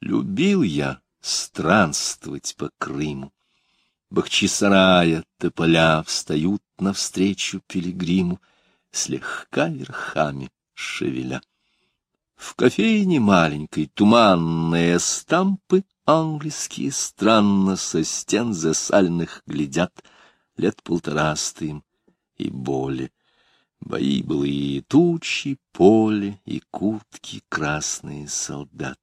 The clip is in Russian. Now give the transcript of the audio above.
Любил я странствовать по Крыму. Бахчисарая тополя встают навстречу пилигриму, слегка верхами шевеля. В кофейне маленькой туманные стампы английские странно со стен засальных глядят, лет полтораста им и боли. Бои былые тучи, поле и куртки красные солдат.